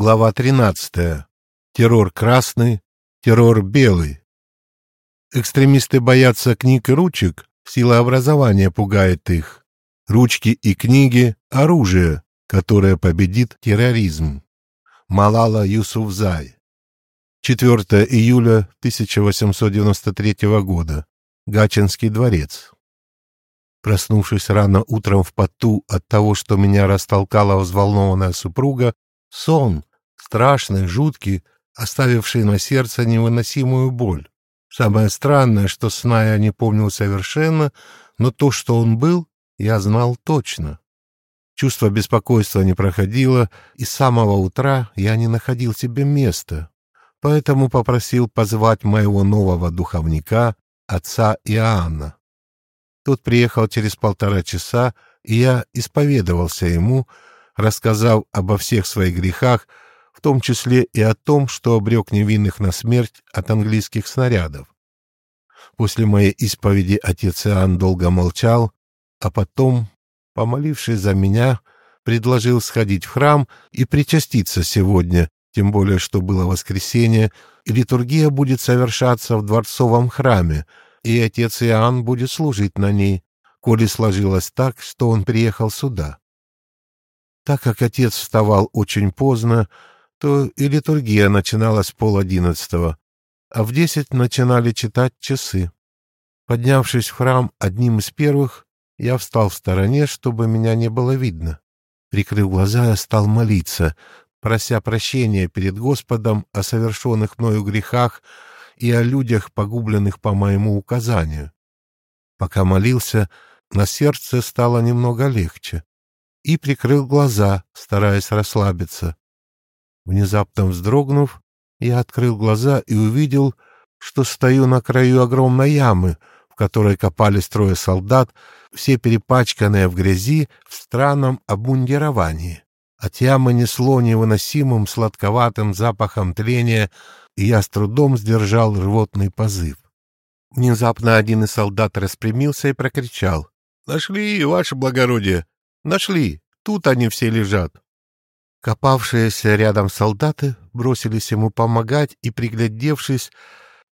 Глава 13. Террор красный, террор белый. Экстремисты боятся книг и ручек, сила образования пугает их. Ручки и книги — оружие, которое победит терроризм. Малала Юсуфзай. 4 июля 1893 года. Гачинский дворец. Проснувшись рано утром в поту от того, что меня растолкала взволнованная супруга, сон, страшный, жуткий, оставивший на сердце невыносимую боль. Самое странное, что сна я не помнил совершенно, но то, что он был, я знал точно. Чувство беспокойства не проходило, и с самого утра я не находил себе места, поэтому попросил позвать моего нового духовника, отца Иоанна. Тот приехал через полтора часа, и я исповедовался ему, рассказав обо всех своих грехах, в том числе и о том, что обрек невинных на смерть от английских снарядов. После моей исповеди отец Иоанн долго молчал, а потом, помолившись за меня, предложил сходить в храм и причаститься сегодня, тем более что было воскресенье, и литургия будет совершаться в дворцовом храме, и отец Иоанн будет служить на ней, коли сложилось так, что он приехал сюда. Так как отец вставал очень поздно, то и литургия начиналась пол одиннадцатого, а в десять начинали читать часы. Поднявшись в храм одним из первых, я встал в стороне, чтобы меня не было видно. Прикрыв глаза, я стал молиться, прося прощения перед Господом о совершенных мною грехах и о людях, погубленных по моему указанию. Пока молился, на сердце стало немного легче и прикрыл глаза, стараясь расслабиться. Внезапно вздрогнув, я открыл глаза и увидел, что стою на краю огромной ямы, в которой копались трое солдат, все перепачканные в грязи в странном обмундировании. От ямы несло невыносимым сладковатым запахом тления, и я с трудом сдержал рвотный позыв. Внезапно один из солдат распрямился и прокричал. — Нашли, ваше благородие! Нашли! Тут они все лежат! Копавшиеся рядом солдаты бросились ему помогать, и, приглядевшись,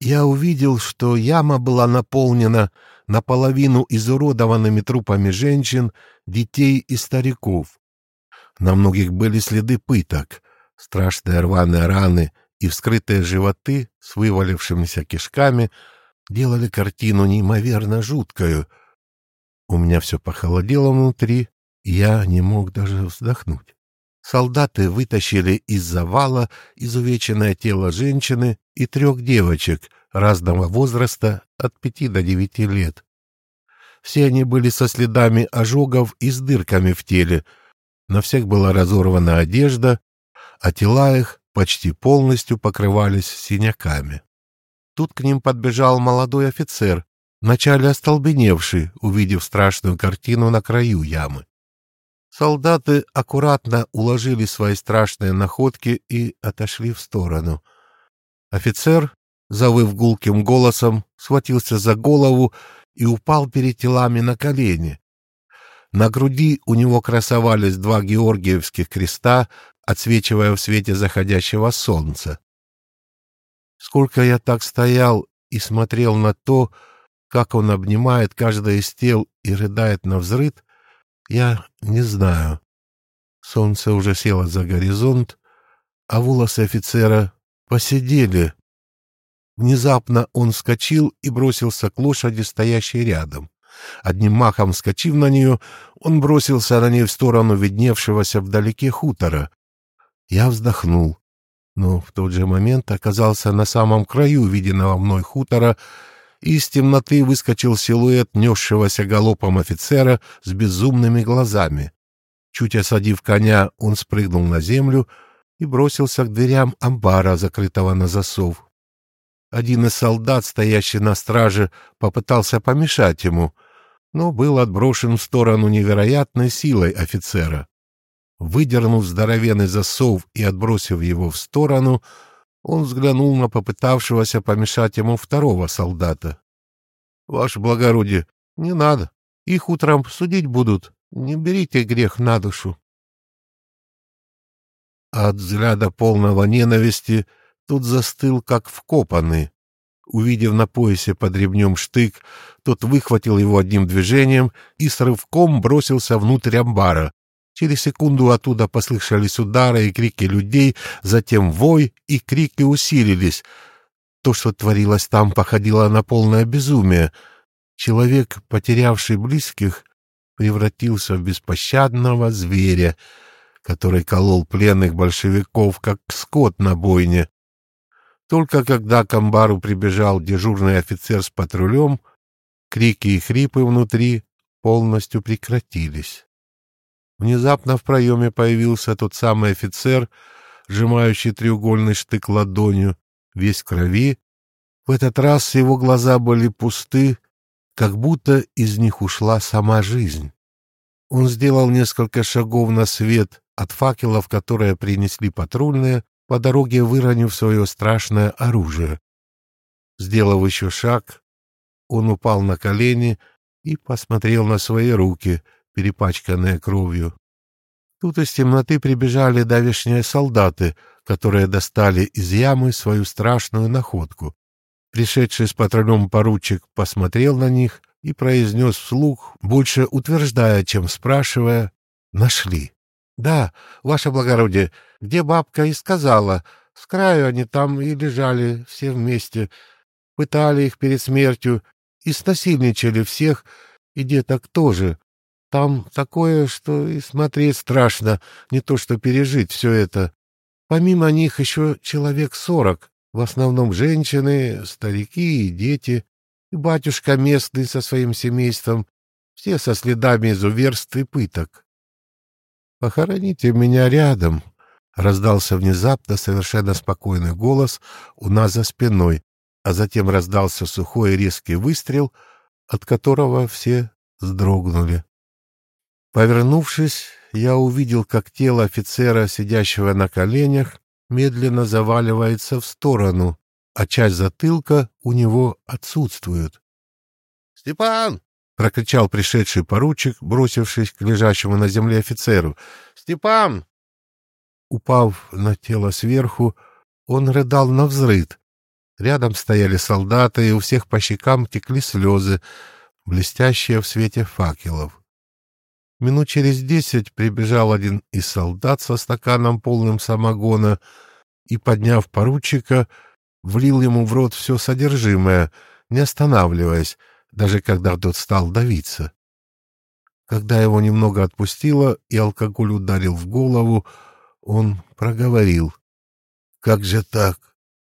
я увидел, что яма была наполнена наполовину изуродованными трупами женщин, детей и стариков. На многих были следы пыток, страшные рваные раны и вскрытые животы с вывалившимися кишками делали картину неимоверно жуткою. У меня все похолодело внутри, я не мог даже вздохнуть. Солдаты вытащили из завала изувеченное тело женщины и трех девочек разного возраста от пяти до девяти лет. Все они были со следами ожогов и с дырками в теле. На всех была разорвана одежда, а тела их почти полностью покрывались синяками. Тут к ним подбежал молодой офицер, вначале остолбеневший, увидев страшную картину на краю ямы. Солдаты аккуратно уложили свои страшные находки и отошли в сторону. Офицер, завыв гулким голосом, схватился за голову и упал перед телами на колени. На груди у него красовались два георгиевских креста, отсвечивая в свете заходящего солнца. Сколько я так стоял и смотрел на то, как он обнимает каждое из тел и рыдает на взрыд, я не знаю. Солнце уже село за горизонт, а волосы офицера посидели. Внезапно он вскочил и бросился к лошади, стоящей рядом. Одним махом вскочив на нее, он бросился на ней в сторону видневшегося вдалеке хутора. Я вздохнул, но в тот же момент оказался на самом краю виденного мной хутора из темноты выскочил силуэт несшегося галопом офицера с безумными глазами. Чуть осадив коня, он спрыгнул на землю и бросился к дверям амбара, закрытого на засов. Один из солдат, стоящий на страже, попытался помешать ему, но был отброшен в сторону невероятной силой офицера. Выдернув здоровенный засов и отбросив его в сторону, он взглянул на попытавшегося помешать ему второго солдата. — Ваше благородие, не надо. Их утром судить будут. Не берите грех на душу. от взгляда полного ненависти тут застыл, как вкопанный. Увидев на поясе под ремнем штык, тот выхватил его одним движением и с рывком бросился внутрь амбара. Через секунду оттуда послышались удары и крики людей, затем вой, и крики усилились. То, что творилось там, походило на полное безумие. Человек, потерявший близких, превратился в беспощадного зверя, который колол пленных большевиков, как скот на бойне. Только когда к амбару прибежал дежурный офицер с патрулем, крики и хрипы внутри полностью прекратились. Внезапно в проеме появился тот самый офицер, сжимающий треугольный штык ладонью, весь в крови. В этот раз его глаза были пусты, как будто из них ушла сама жизнь. Он сделал несколько шагов на свет от факелов, которые принесли патрульные, по дороге выронив свое страшное оружие. Сделав еще шаг, он упал на колени и посмотрел на свои руки, перепачканные кровью. Тут из темноты прибежали давешние солдаты, которые достали из ямы свою страшную находку. Пришедший с патрулем поручик посмотрел на них и произнес вслух, больше утверждая, чем спрашивая, «Нашли». «Да, ваше благородие, где бабка и сказала. С краю они там и лежали все вместе. Пытали их перед смертью и снасильничали всех, и деток тоже. Там такое, что и смотреть страшно, не то что пережить все это. Помимо них еще человек сорок, в основном женщины, старики и дети, и батюшка местный со своим семейством, все со следами изуверств и пыток. «Похороните меня рядом», — раздался внезапно совершенно спокойный голос у нас за спиной, а затем раздался сухой и резкий выстрел, от которого все вздрогнули. Повернувшись, я увидел, как тело офицера, сидящего на коленях, медленно заваливается в сторону, а часть затылка у него отсутствует. «Степан!» — прокричал пришедший поручик, бросившись к лежащему на земле офицеру. «Степан!» Упав на тело сверху, он рыдал на взрыд. Рядом стояли солдаты, и у всех по щекам текли слезы, блестящие в свете факелов. Минут через десять прибежал один из солдат со стаканом полным самогона и, подняв поручика, влил ему в рот все содержимое, не останавливаясь, даже когда тот стал давиться. Когда его немного отпустило и алкоголь ударил в голову, он проговорил. «Как же так?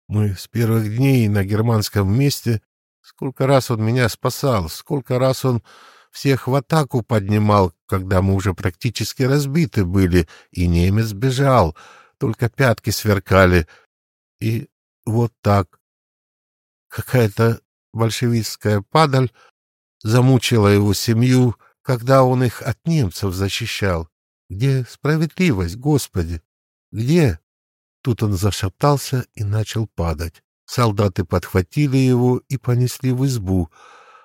Мы с первых дней на германском месте. Сколько раз он меня спасал, сколько раз он всех в атаку поднимал, когда мы уже практически разбиты были, и немец бежал, только пятки сверкали. И вот так. Какая-то большевистская падаль замучила его семью, когда он их от немцев защищал. Где справедливость, Господи? Где? Тут он зашептался и начал падать. Солдаты подхватили его и понесли в избу,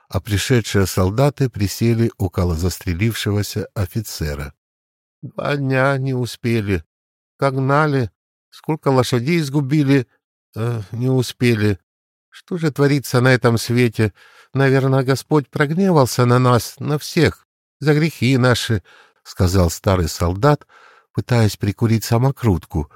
а пришедшие солдаты присели около застрелившегося офицера. Два дня не успели. Как гнали, сколько лошадей сгубили, э, не успели. Что же творится на этом свете? Наверное, Господь прогневался на нас, на всех, за грехи наши, — сказал старый солдат, пытаясь прикурить самокрутку.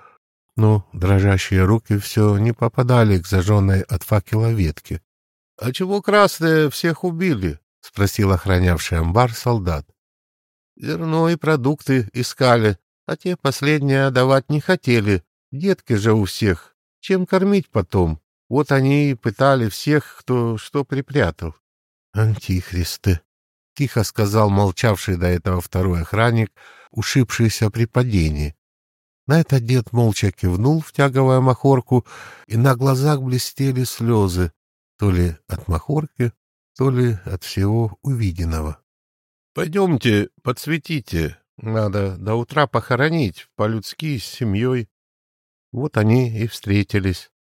Но дрожащие руки все не попадали к зажженной от факела ветке. — А чего красные всех убили? — спросил охранявший амбар солдат. — Зерно и продукты искали, а те последние давать не хотели. Детки же у всех. Чем кормить потом? Вот они и пытали всех, кто что припрятал. — Антихристы! — тихо сказал молчавший до этого второй охранник, ушибшийся при падении. На это дед молча кивнул, втягивая махорку, и на глазах блестели слезы, то ли от махорки, то ли от всего увиденного. — Пойдемте, подсветите. Надо до утра похоронить, по-людски, с семьей. Вот они и встретились.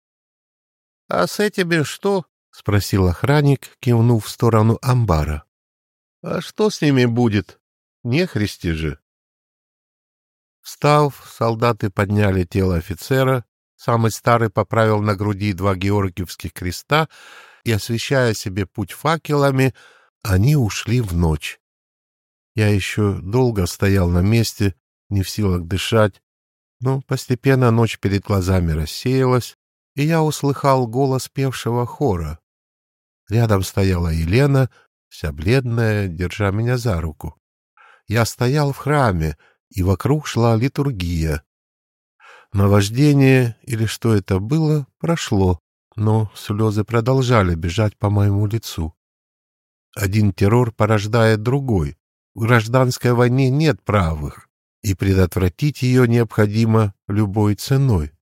— А с этими что? — спросил охранник, кивнув в сторону амбара. — А что с ними будет? Не христи же. Встав, солдаты подняли тело офицера, самый старый поправил на груди два георгиевских креста и, освещая себе путь факелами, они ушли в ночь. Я еще долго стоял на месте, не в силах дышать, но постепенно ночь перед глазами рассеялась, и я услыхал голос певшего хора. Рядом стояла Елена, вся бледная, держа меня за руку. Я стоял в храме, и вокруг шла литургия. Наваждение, или что это было, прошло, но слезы продолжали бежать по моему лицу. Один террор порождает другой. В гражданской войне нет правых, и предотвратить ее необходимо любой ценой.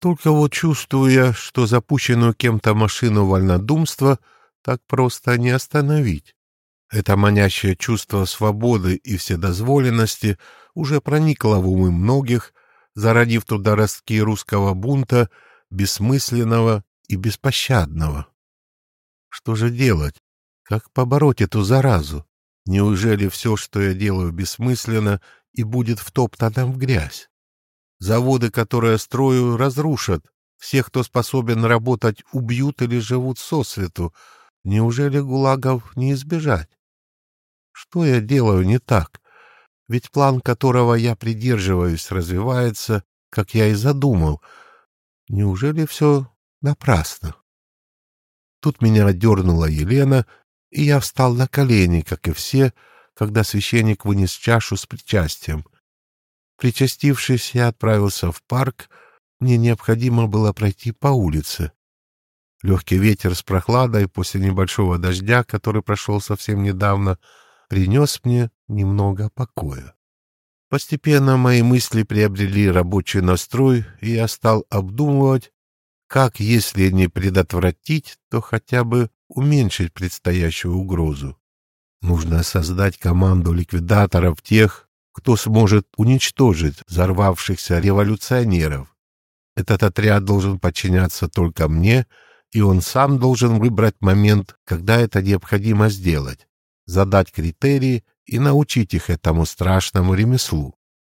Только вот чувствуя, что запущенную кем-то машину вольнодумства так просто не остановить. Это манящее чувство свободы и вседозволенности уже проникло в умы многих, зародив туда ростки русского бунта, бессмысленного и беспощадного. Что же делать? Как побороть эту заразу? Неужели все, что я делаю, бессмысленно и будет втоптано в грязь? Заводы, которые строю, разрушат. Всех, кто способен работать, убьют или живут сосвету. Неужели гулагов не избежать? Что я делаю не так? Ведь план, которого я придерживаюсь, развивается, как я и задумал. Неужели все напрасно? Тут меня отдернула Елена, и я встал на колени, как и все, когда священник вынес чашу с причастием. Причастившись, я отправился в парк. Мне необходимо было пройти по улице. Легкий ветер с прохладой после небольшого дождя, который прошел совсем недавно, принес мне немного покоя. Постепенно мои мысли приобрели рабочий настрой, и я стал обдумывать, как, если не предотвратить, то хотя бы уменьшить предстоящую угрозу. Нужно создать команду ликвидаторов тех, кто сможет уничтожить взорвавшихся революционеров. Этот отряд должен подчиняться только мне, и он сам должен выбрать момент, когда это необходимо сделать задать критерии и научить их этому страшному ремеслу.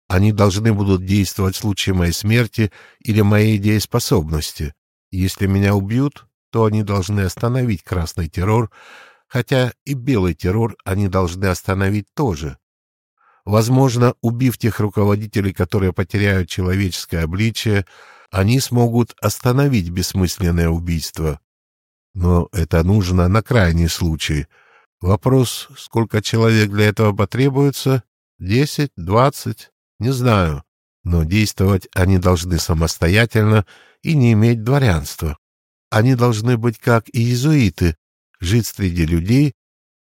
Они должны будут действовать в случае моей смерти или моей дееспособности. Если меня убьют, то они должны остановить красный террор, хотя и белый террор они должны остановить тоже. Возможно, убив тех руководителей, которые потеряют человеческое обличие, они смогут остановить бессмысленное убийство. Но это нужно на крайний случай — Вопрос, сколько человек для этого потребуется, десять, двадцать, не знаю, но действовать они должны самостоятельно и не иметь дворянства. Они должны быть как иезуиты, жить среди людей,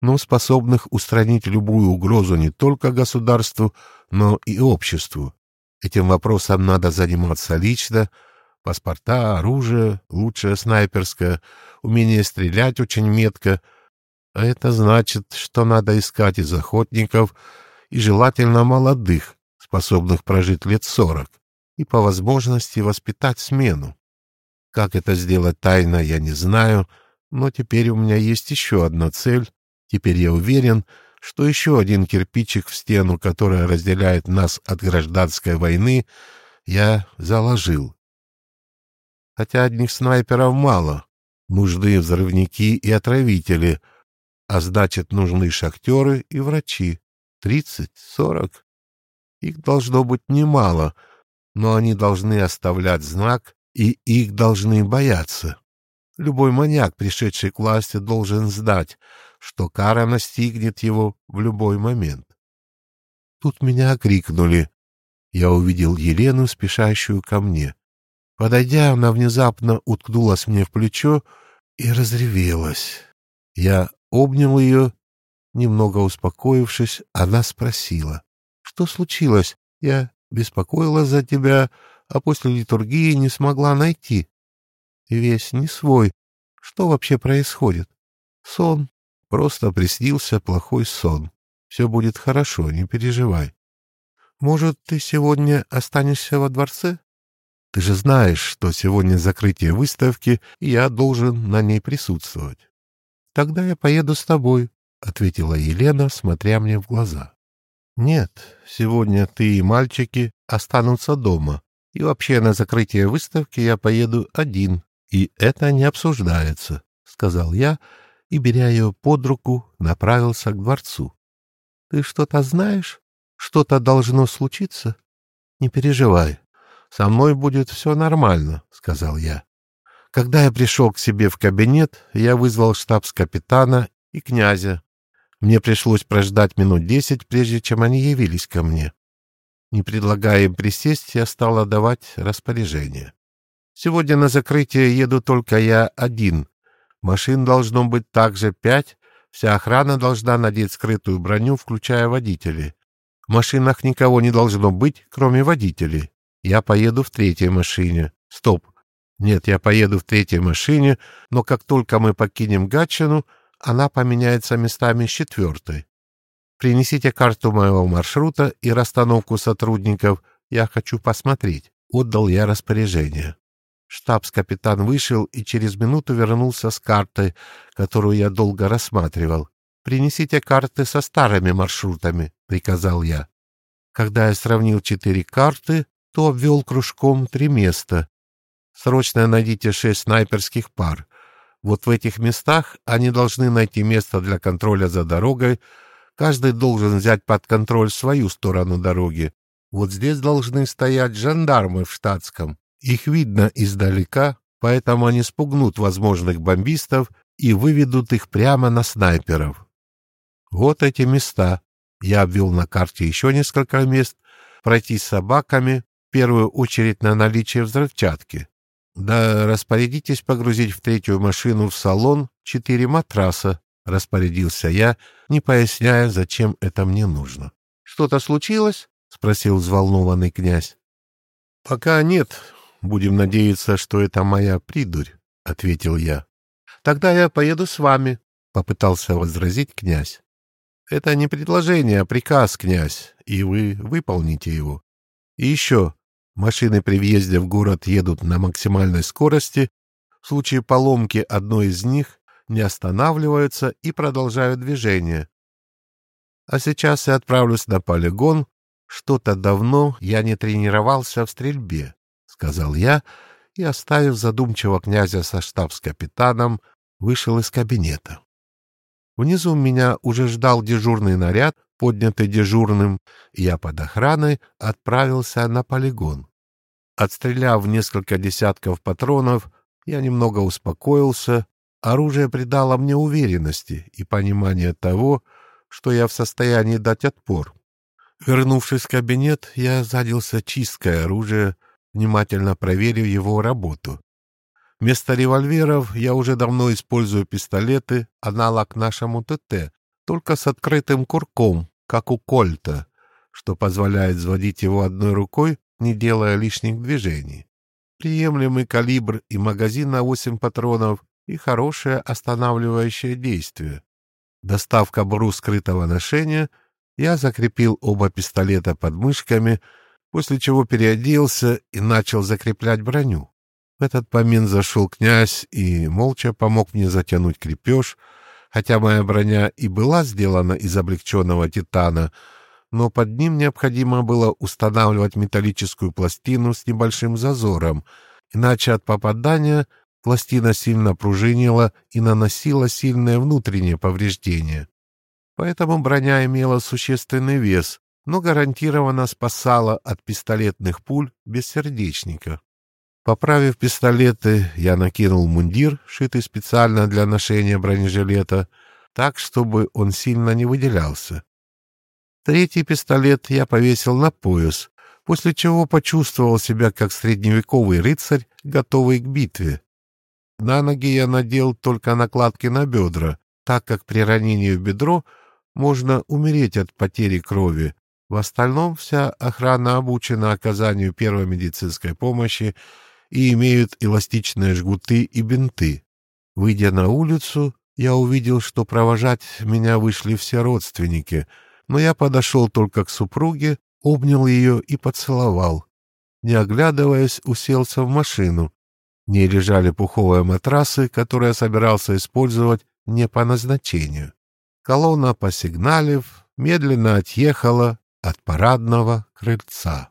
но способных устранить любую угрозу не только государству, но и обществу. Этим вопросом надо заниматься лично, паспорта, оружие, лучшее снайперское, умение стрелять очень метко — а это значит, что надо искать из охотников, и желательно молодых, способных прожить лет сорок, и по возможности воспитать смену. Как это сделать тайно, я не знаю, но теперь у меня есть еще одна цель. Теперь я уверен, что еще один кирпичик в стену, которая разделяет нас от гражданской войны, я заложил. Хотя одних снайперов мало. Нужны взрывники и отравители, а значит, нужны шахтеры и врачи. Тридцать, сорок. Их должно быть немало, но они должны оставлять знак, и их должны бояться. Любой маньяк, пришедший к власти, должен знать, что кара настигнет его в любой момент. Тут меня окрикнули. Я увидел Елену, спешащую ко мне. Подойдя, она внезапно уткнулась мне в плечо и разревелась. Я обнял ее. Немного успокоившись, она спросила. — Что случилось? Я беспокоилась за тебя, а после литургии не смогла найти. Весь не свой. Что вообще происходит? Сон. Просто приснился плохой сон. Все будет хорошо, не переживай. Может, ты сегодня останешься во дворце? Ты же знаешь, что сегодня закрытие выставки, и я должен на ней присутствовать. — Тогда я поеду с тобой, — ответила Елена, смотря мне в глаза. Нет, сегодня ты и мальчики останутся дома. И вообще на закрытие выставки я поеду один, и это не обсуждается, — сказал я, и, беря ее под руку, направился к дворцу. — Ты что-то знаешь? Что-то должно случиться? — Не переживай, со мной будет все нормально, — сказал я. Когда я пришел к себе в кабинет, я вызвал штабс-капитана и князя. Мне пришлось прождать минут десять, прежде чем они явились ко мне. Не предлагая им присесть, я стал отдавать распоряжение. Сегодня на закрытие еду только я один. Машин должно быть также пять. Вся охрана должна надеть скрытую броню, включая водителей. В машинах никого не должно быть, кроме водителей. Я поеду в третьей машине. Стоп. Нет, я поеду в третьей машине, но как только мы покинем Гатчину, она поменяется местами с четвертой. Принесите карту моего маршрута и расстановку сотрудников. Я хочу посмотреть. Отдал я распоряжение. Штабс-капитан вышел и через минуту вернулся с картой, которую я долго рассматривал. «Принесите карты со старыми маршрутами», — приказал я. Когда я сравнил четыре карты, то обвел кружком три места. Срочно найдите шесть снайперских пар. Вот в этих местах они должны найти место для контроля за дорогой, Каждый должен взять под контроль свою сторону дороги. Вот здесь должны стоять жандармы в штатском. Их видно издалека, поэтому они спугнут возможных бомбистов и выведут их прямо на снайперов. Вот эти места. Я обвел на карте еще несколько мест. Пройти с собаками, в первую очередь на наличие взрывчатки. Да распорядитесь погрузить в третью машину в салон четыре матраса, — распорядился я, не поясняя, зачем это мне нужно. — Что-то случилось? — спросил взволнованный князь. — Пока нет. Будем надеяться, что это моя придурь, — ответил я. — Тогда я поеду с вами, — попытался возразить князь. — Это не предложение, а приказ, князь, и вы выполните его. И еще, машины при въезде в город едут на максимальной скорости. В случае поломки одной из них не останавливаются и продолжают движение. А сейчас я отправлюсь на полигон. Что-то давно я не тренировался в стрельбе, — сказал я, и, оставив задумчиво князя со штабс-капитаном, вышел из кабинета. Внизу меня уже ждал дежурный наряд, поднятый дежурным, и я под охраной отправился на полигон. Отстреляв несколько десятков патронов, я немного успокоился Оружие придало мне уверенности и понимание того, что я в состоянии дать отпор. Вернувшись в кабинет, я задался чисткой оружия, внимательно проверив его работу. Вместо револьверов я уже давно использую пистолеты, аналог нашему ТТ, только с открытым курком, как у Кольта, что позволяет взводить его одной рукой, не делая лишних движений. Приемлемый калибр и магазин на 8 патронов и хорошее останавливающее действие. Достав кобуру скрытого ношения, я закрепил оба пистолета под мышками, после чего переоделся и начал закреплять броню. В этот момент зашел князь и молча помог мне затянуть крепеж, хотя моя броня и была сделана из облегченного титана, но под ним необходимо было устанавливать металлическую пластину с небольшим зазором, иначе от попадания — Пластина сильно пружинила и наносила сильное внутреннее повреждение. Поэтому броня имела существенный вес, но гарантированно спасала от пистолетных пуль без сердечника. Поправив пистолеты, я накинул мундир, шитый специально для ношения бронежилета, так, чтобы он сильно не выделялся. Третий пистолет я повесил на пояс, после чего почувствовал себя как средневековый рыцарь, готовый к битве. На ноги я надел только накладки на бедра, так как при ранении в бедро можно умереть от потери крови. В остальном вся охрана обучена оказанию первой медицинской помощи и имеют эластичные жгуты и бинты. Выйдя на улицу, я увидел, что провожать меня вышли все родственники, но я подошел только к супруге, обнял ее и поцеловал. Не оглядываясь, уселся в машину, в ней лежали пуховые матрасы, которые я собирался использовать не по назначению. Колонна, посигналив, медленно отъехала, от парадного крыльца.